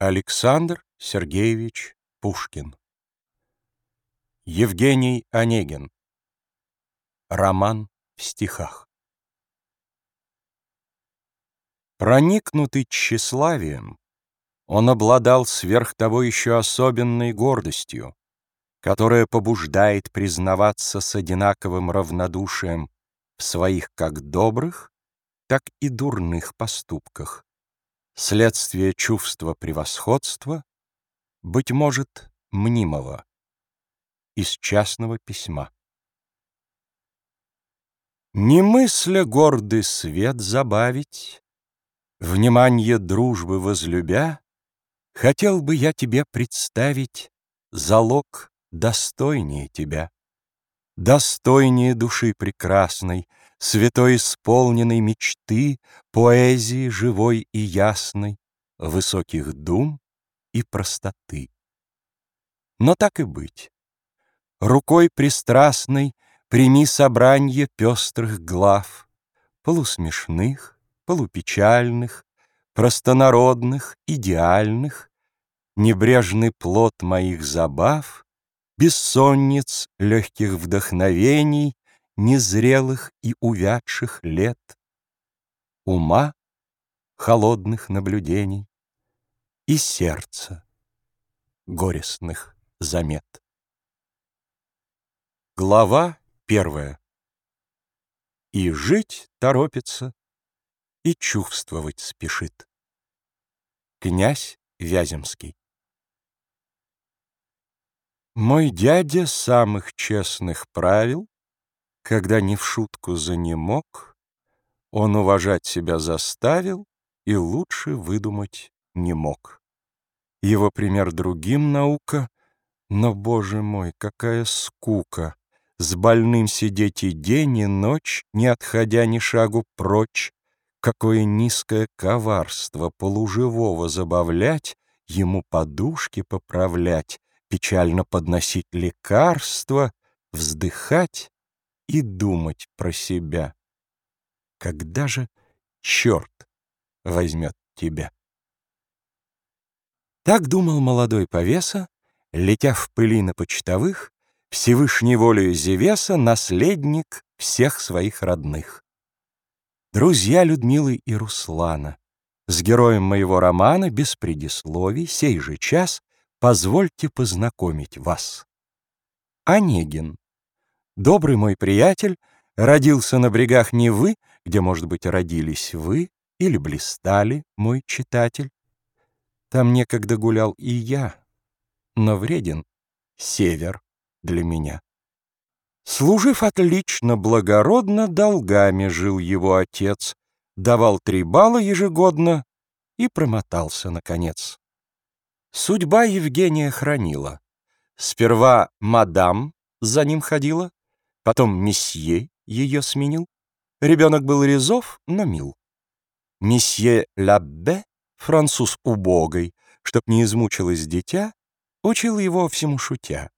Александр Сергеевич Пушкин. Евгений Онегин. Роман в стихах. Проникнутый тщеславием, он обладал сверх того еще особенной гордостью, которая побуждает признаваться с одинаковым равнодушием в своих как добрых, так и дурных поступках. Следствие чувства превосходства, быть может, мнимого, из частного письма. Не мысля гордый свет забавить, Внимание дружбы возлюбя, Хотел бы я тебе представить Залог достойнее тебя, Достойнее души прекрасной, Святой исполненной мечты, Поэзии живой и ясной, Высоких дум и простоты. Но так и быть. Рукой пристрастной Прими собранье пестрых глав, Полусмешных, полупечальных, Простонародных, идеальных, Небрежный плод моих забав, Бессонниц легких вдохновений, Незрелых и увядших лет, Ума холодных наблюдений И сердца горестных замет. Глава первая. И жить торопится, и чувствовать спешит. Князь Вяземский. Мой дядя самых честных правил, Когда не в шутку занемог, Он уважать себя заставил И лучше выдумать не мог. Его пример другим наука, Но, боже мой, какая скука! С больным сидеть и день, и ночь, Не отходя ни шагу прочь, Какое низкое коварство полуживого забавлять, Ему подушки поправлять, печально подносить лекарства, вздыхать и думать про себя. Когда же черт возьмет тебя? Так думал молодой повеса, летя в пыли на почтовых, Всевышней волею Зевеса наследник всех своих родных. Друзья Людмилы и Руслана, с героем моего романа без предисловий сей же час Позвольте познакомить вас. Онегин. Добрый мой приятель, родился на брегах Невы, где, может быть, родились вы или блистали, мой читатель. Там некогда гулял и я, но вреден север для меня. Служив отлично, благородно, долгами жил его отец, давал три балла ежегодно и промотался, наконец. Судьба Евгения хранила. Сперва мадам за ним ходила, потом месье ее сменил. Ребенок был резов, но мил. Месье Лаббе, француз убогой, чтоб не измучилось дитя, учил его всему шутя.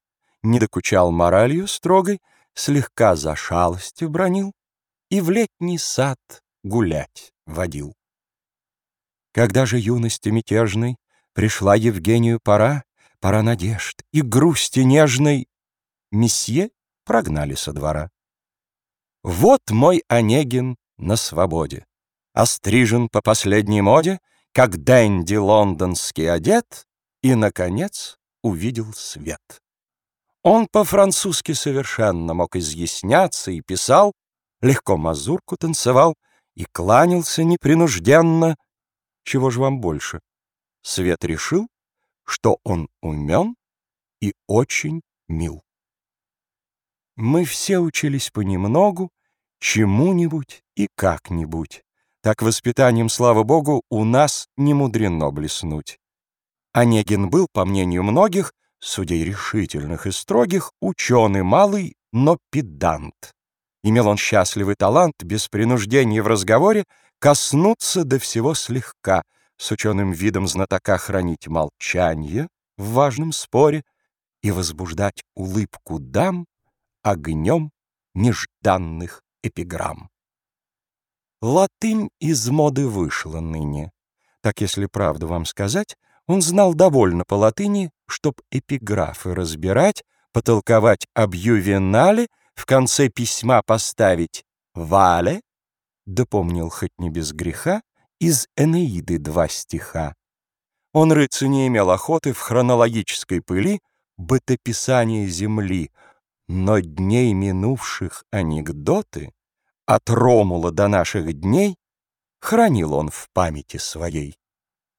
Не докучал моралью строгой, слегка за шалостью бронил и в летний сад гулять водил. Когда же юности мятежной Пришла Евгению пора, пора надежд и грусти нежной. Месье прогнали со двора. Вот мой Онегин на свободе, Острижен по последней моде, Как Дэнди лондонский одет, И, наконец, увидел свет. Он по-французски совершенно мог изъясняться и писал, Легко мазурку танцевал и кланялся непринужденно. Чего же вам больше? Свет решил, что он умен и очень мил. Мы все учились понемногу, чему-нибудь и как-нибудь. Так воспитанием, слава богу, у нас не мудрено блеснуть. Онегин был, по мнению многих, судей решительных и строгих, ученый малый, но педант. Имел он счастливый талант без принуждения в разговоре коснуться до всего слегка — с ученым видом знатока хранить молчание в важном споре и возбуждать улыбку дам огнем нежданных эпиграмм. Латынь из моды вышла ныне. Так, если правду вам сказать, Он знал довольно по латыни, чтоб эпиграфы разбирать, потолковать об ювенале, в конце письма поставить «вале», допомнил хоть не без греха, из Энеиды два стиха. Он рыться не имел охоты в хронологической пыли бытописания Земли, но дней минувших анекдоты от Ромула до наших дней хранил он в памяти своей.